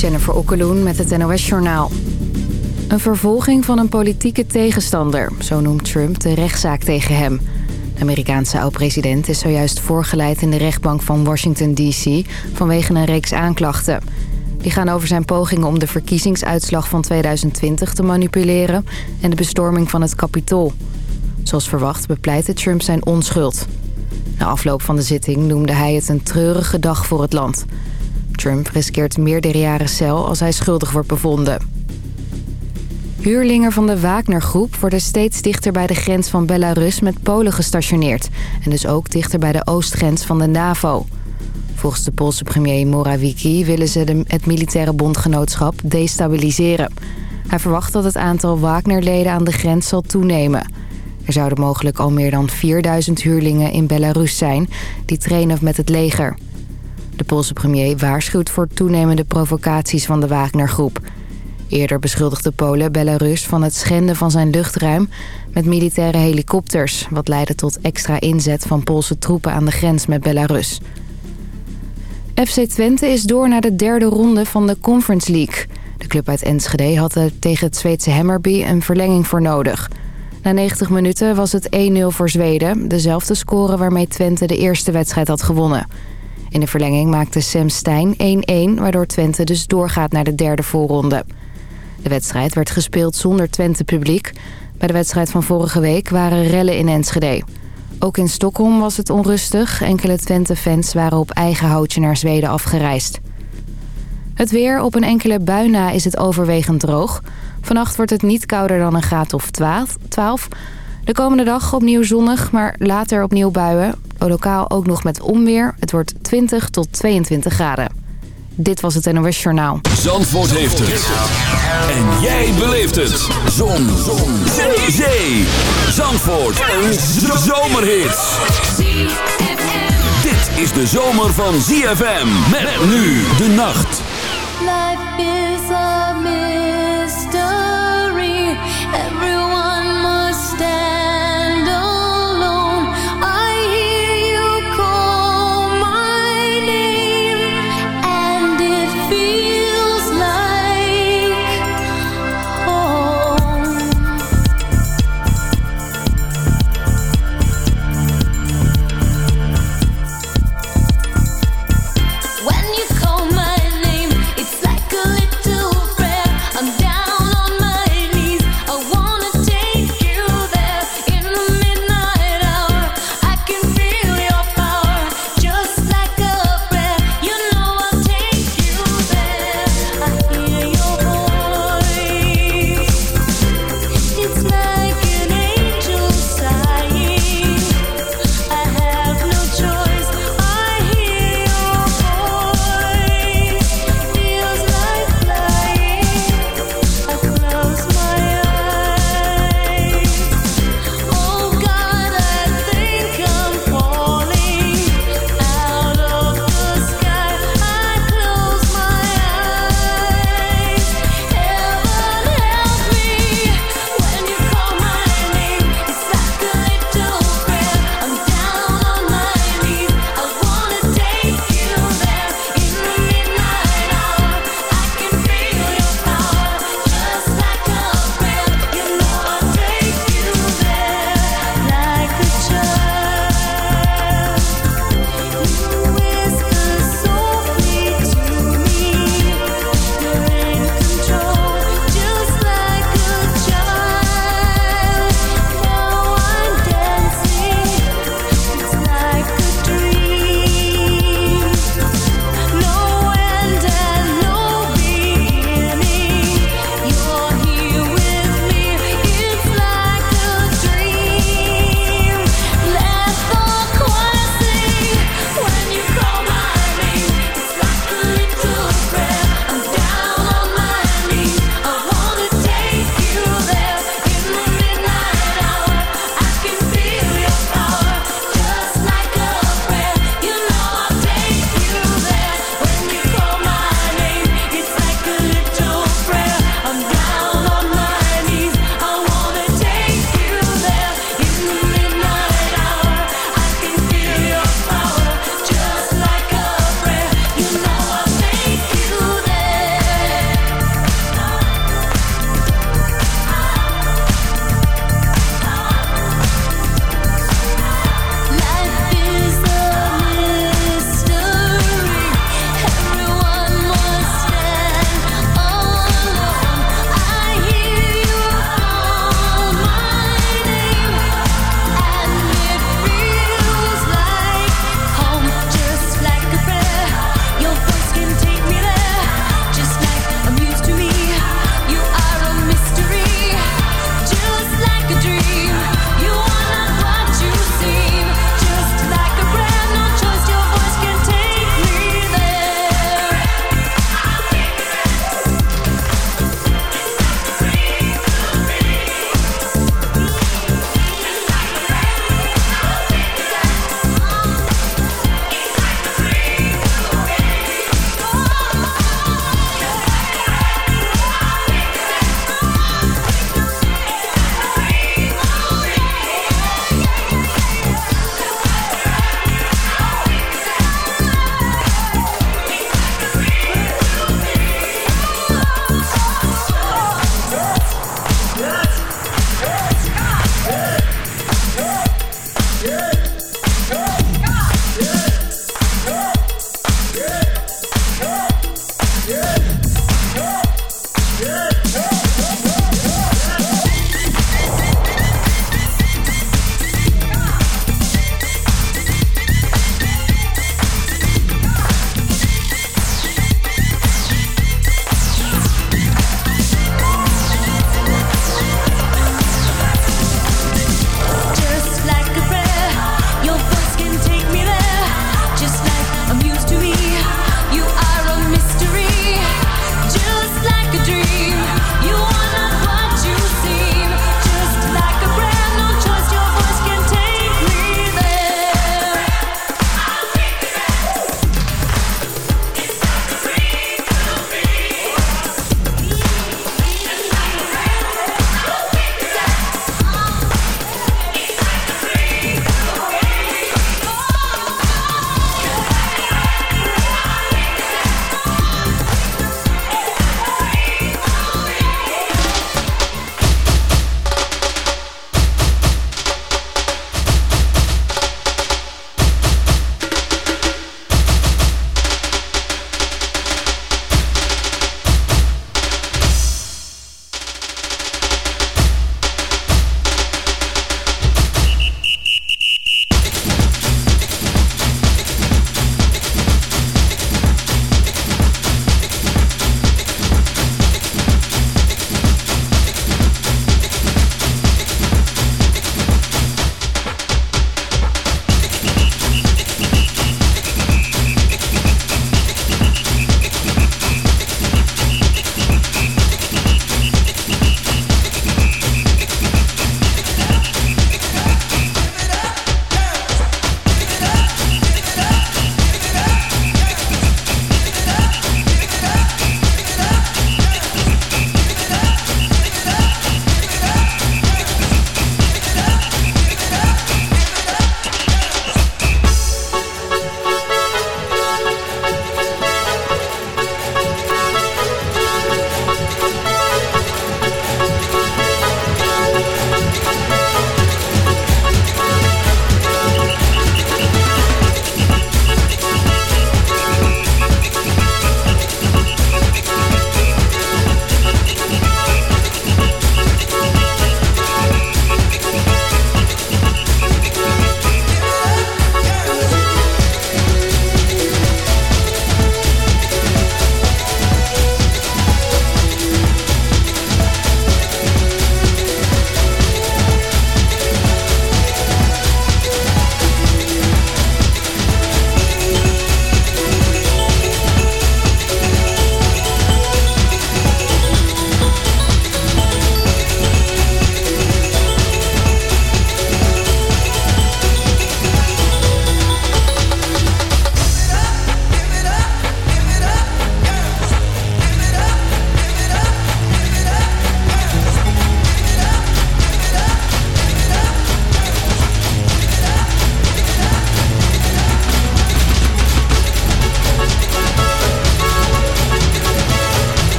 Jennifer Okkeloen met het NOS Journaal. Een vervolging van een politieke tegenstander, zo noemt Trump de rechtszaak tegen hem. De Amerikaanse oud-president is zojuist voorgeleid in de rechtbank van Washington D.C. vanwege een reeks aanklachten. Die gaan over zijn pogingen om de verkiezingsuitslag van 2020 te manipuleren en de bestorming van het kapitool. Zoals verwacht bepleitte Trump zijn onschuld. Na afloop van de zitting noemde hij het een treurige dag voor het land... Trump riskeert meerdere jaren cel als hij schuldig wordt bevonden. Huurlingen van de Wagnergroep worden steeds dichter bij de grens van Belarus met Polen gestationeerd. En dus ook dichter bij de oostgrens van de NAVO. Volgens de Poolse premier Morawiecki willen ze het militaire bondgenootschap destabiliseren. Hij verwacht dat het aantal Wagnerleden aan de grens zal toenemen. Er zouden mogelijk al meer dan 4000 huurlingen in Belarus zijn die trainen met het leger. De Poolse premier waarschuwt voor toenemende provocaties van de Wagner-groep. Eerder beschuldigde Polen Belarus van het schenden van zijn luchtruim met militaire helikopters... wat leidde tot extra inzet van Poolse troepen aan de grens met Belarus. FC Twente is door naar de derde ronde van de Conference League. De club uit Enschede had er tegen het Zweedse Hammerby een verlenging voor nodig. Na 90 minuten was het 1-0 voor Zweden, dezelfde score waarmee Twente de eerste wedstrijd had gewonnen... In de verlenging maakte Sam Stein 1-1, waardoor Twente dus doorgaat naar de derde voorronde. De wedstrijd werd gespeeld zonder Twente publiek. Bij de wedstrijd van vorige week waren rellen in Enschede. Ook in Stockholm was het onrustig. Enkele Twente-fans waren op eigen houtje naar Zweden afgereisd. Het weer op een enkele bui na is het overwegend droog. Vannacht wordt het niet kouder dan een graad of 12. De komende dag opnieuw zonnig, maar later opnieuw buien. Lokaal ook nog met onweer. Het wordt 20 tot 22 graden. Dit was het NOS Journaal. Zandvoort heeft het. En jij beleeft het. Zon. Zon. Zee. Zee. Zandvoort. Een zomerhit. Dit is de zomer van ZFM. Met nu de nacht. Life is a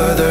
further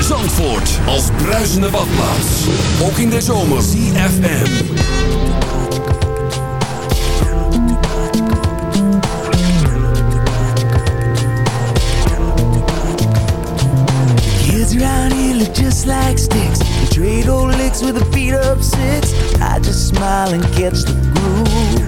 Zandvoort als bruisende badplaats. Ook in de zomer. CFM. Kids around here look just like sticks. They trade old licks with the feet up six. I just smile and catch the groove.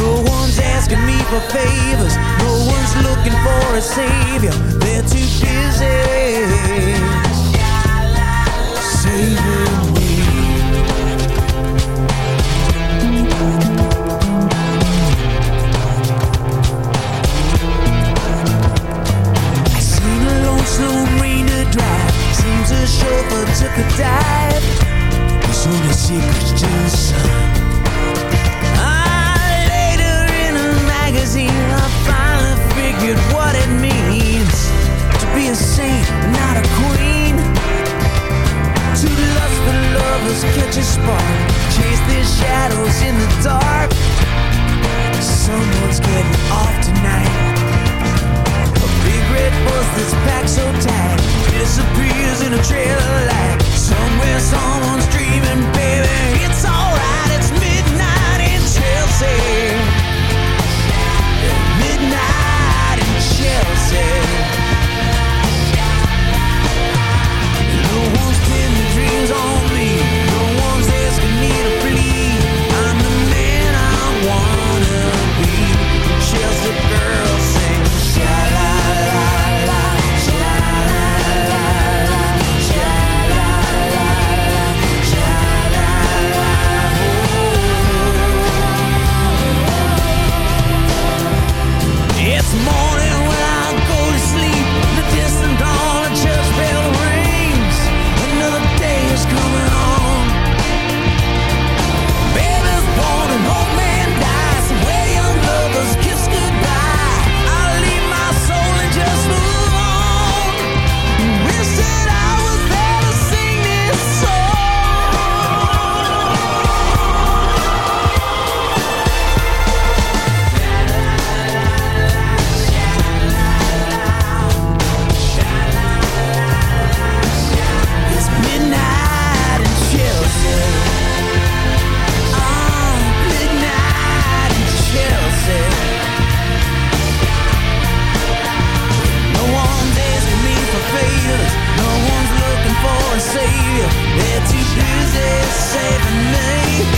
No one's asking me for favors. No one's looking for a savior. They're too busy saving me. rain to Seems chauffeur took a dive secrets to the sun. Ah, later in a magazine, I finally figured what it means to be a saint, not a queen. To lust lovers, catch a spark, chase their shadows in the dark. Someone's getting off tonight red bus that's packed so tight disappears in a trail of light. Somewhere someone's dreaming, baby. It's alright, it's midnight in Chelsea. Midnight in Chelsea. No one's pinning dreams on savior. They're too busy saving me.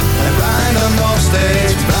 en bijna nog steeds bij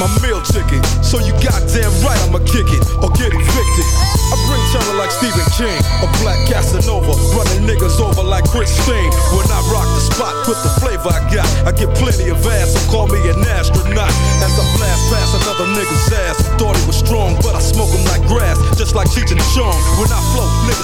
my meal ticket. So you goddamn right I'ma kick it or get evicted. I bring terror like Stephen King, a black Casanova, running niggas over like Chris Stein. When I rock the spot with the flavor I got, I get plenty of ass, so call me an astronaut. As I blast past another nigga's ass, thought he was strong, but I smoke him like grass, just like Cheech and Chong. When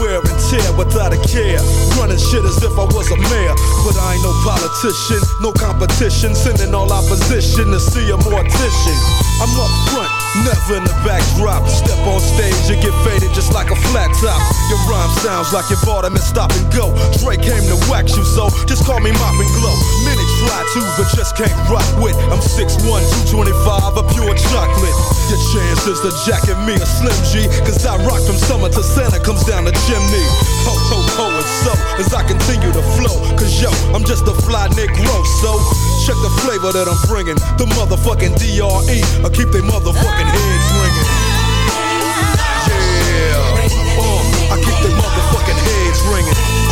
wear and tear without a care. Running shit as if I was a mayor. But I ain't no politician, no competition. Sending all opposition to see a mortician. I'm up front, never in the backdrop. Step on stage, you get faded just like a flat top. Your rhyme sounds like you've bought and stop and go. Dre came to wax you, so just call me Mop and Glow. Many try to, but just can't rock with. I'm 6'1, 225, a pure chocolate. Your since the jack and me a Slim G Cause I rock from summer to Santa comes down the chimney Ho, ho, ho, and so As I continue to flow Cause yo, I'm just a fly Nick Negro So check the flavor that I'm bringing The motherfucking D.R.E. I keep they motherfucking heads ringing Yeah, uh, I keep they motherfucking heads ringing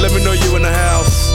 Let me know you in the house.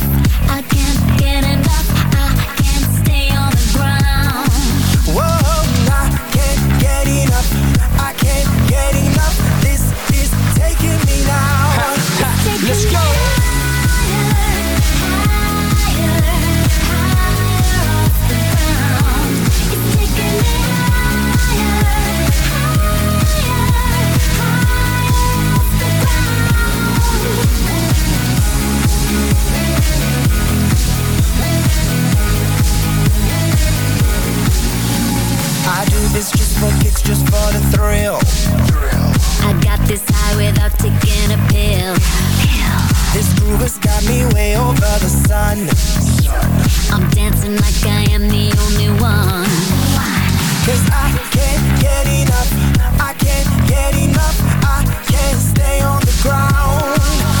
for the thrill. I got this high without taking a pill. This groove has got me way over the sun. I'm dancing like I am the only one. I can't get enough. I can't get enough. I can't stay on the ground.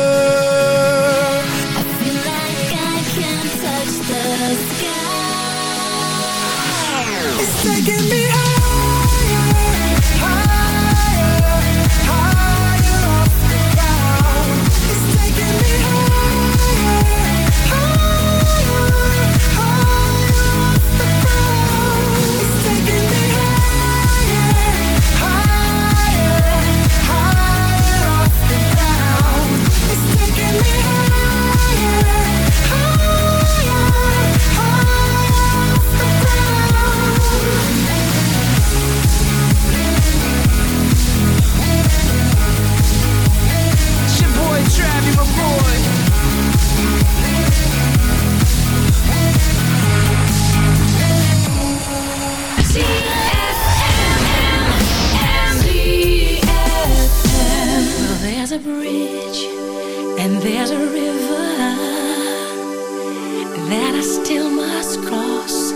cross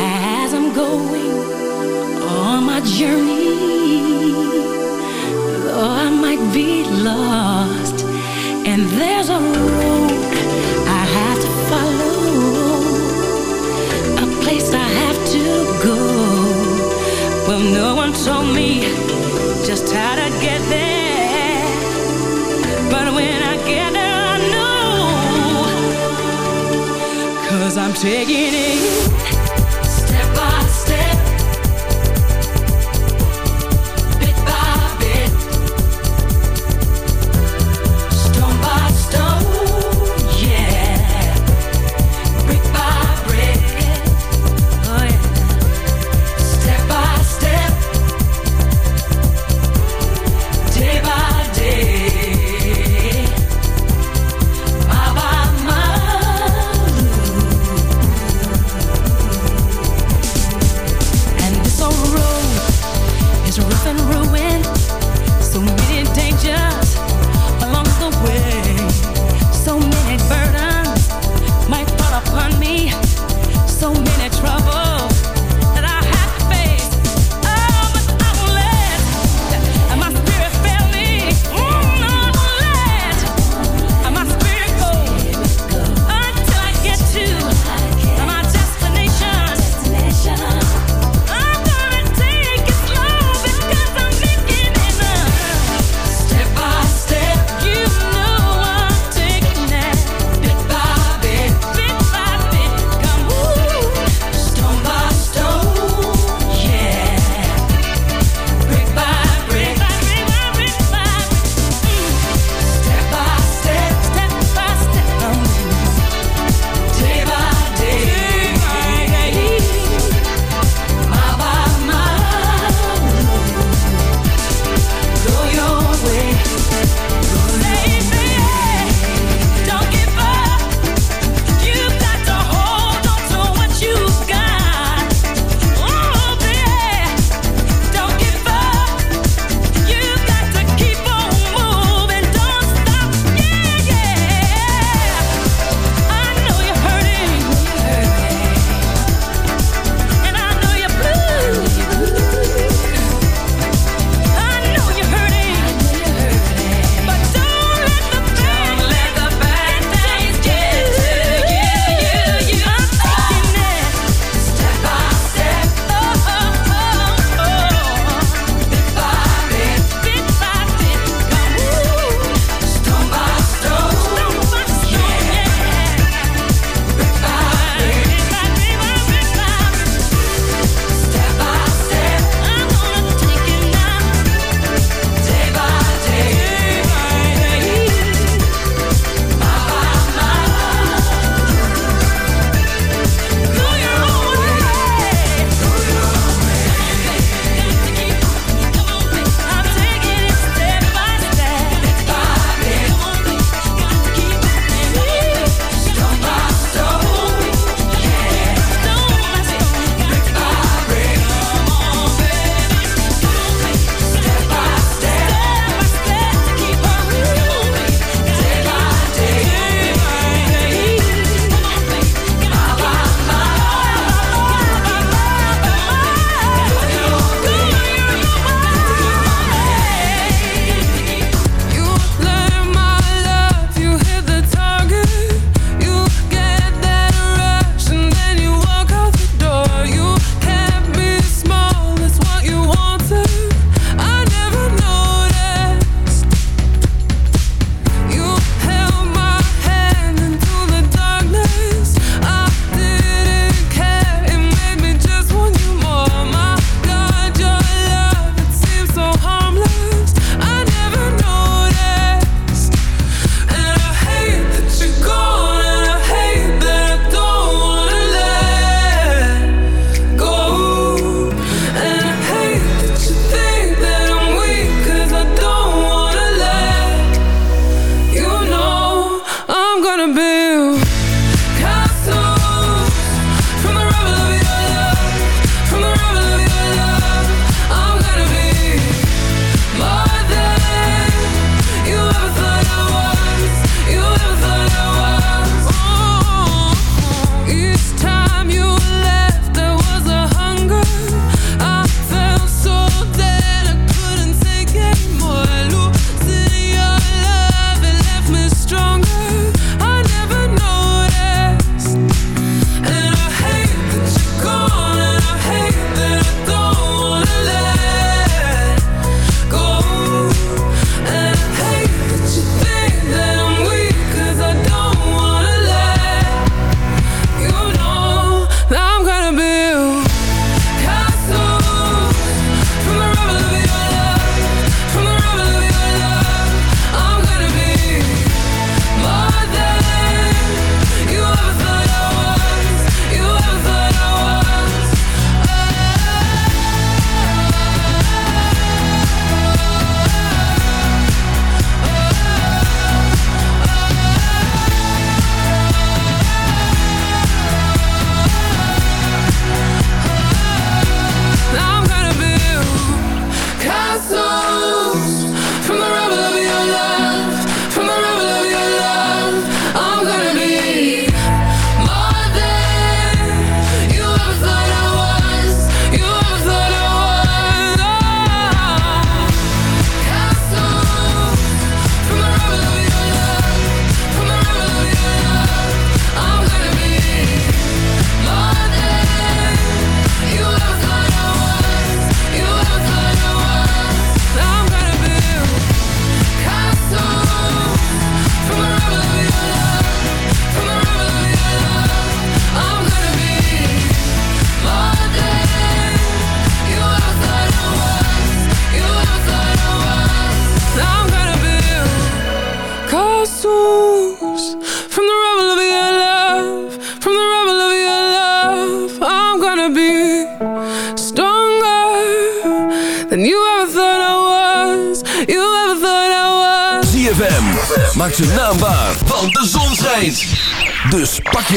as I'm going on my journey. Though I might be lost, and there's a road I have to follow, a place I have to go. Well, no one told me. I'm taking it step by step.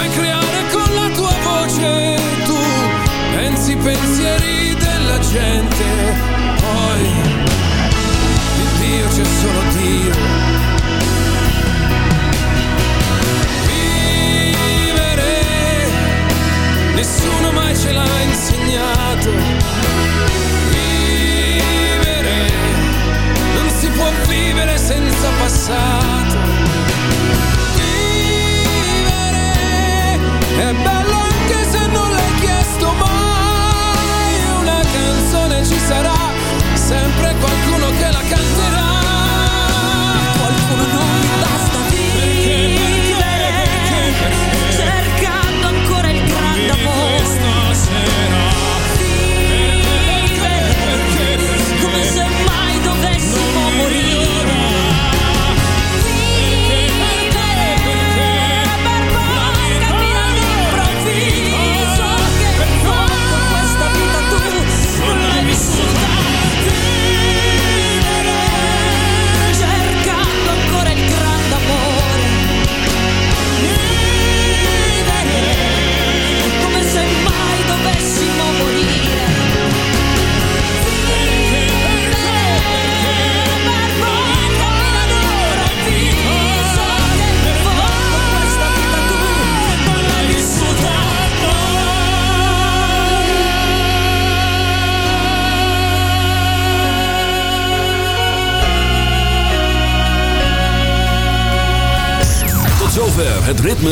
puoi creare con la tua voce, tu pensi pensieri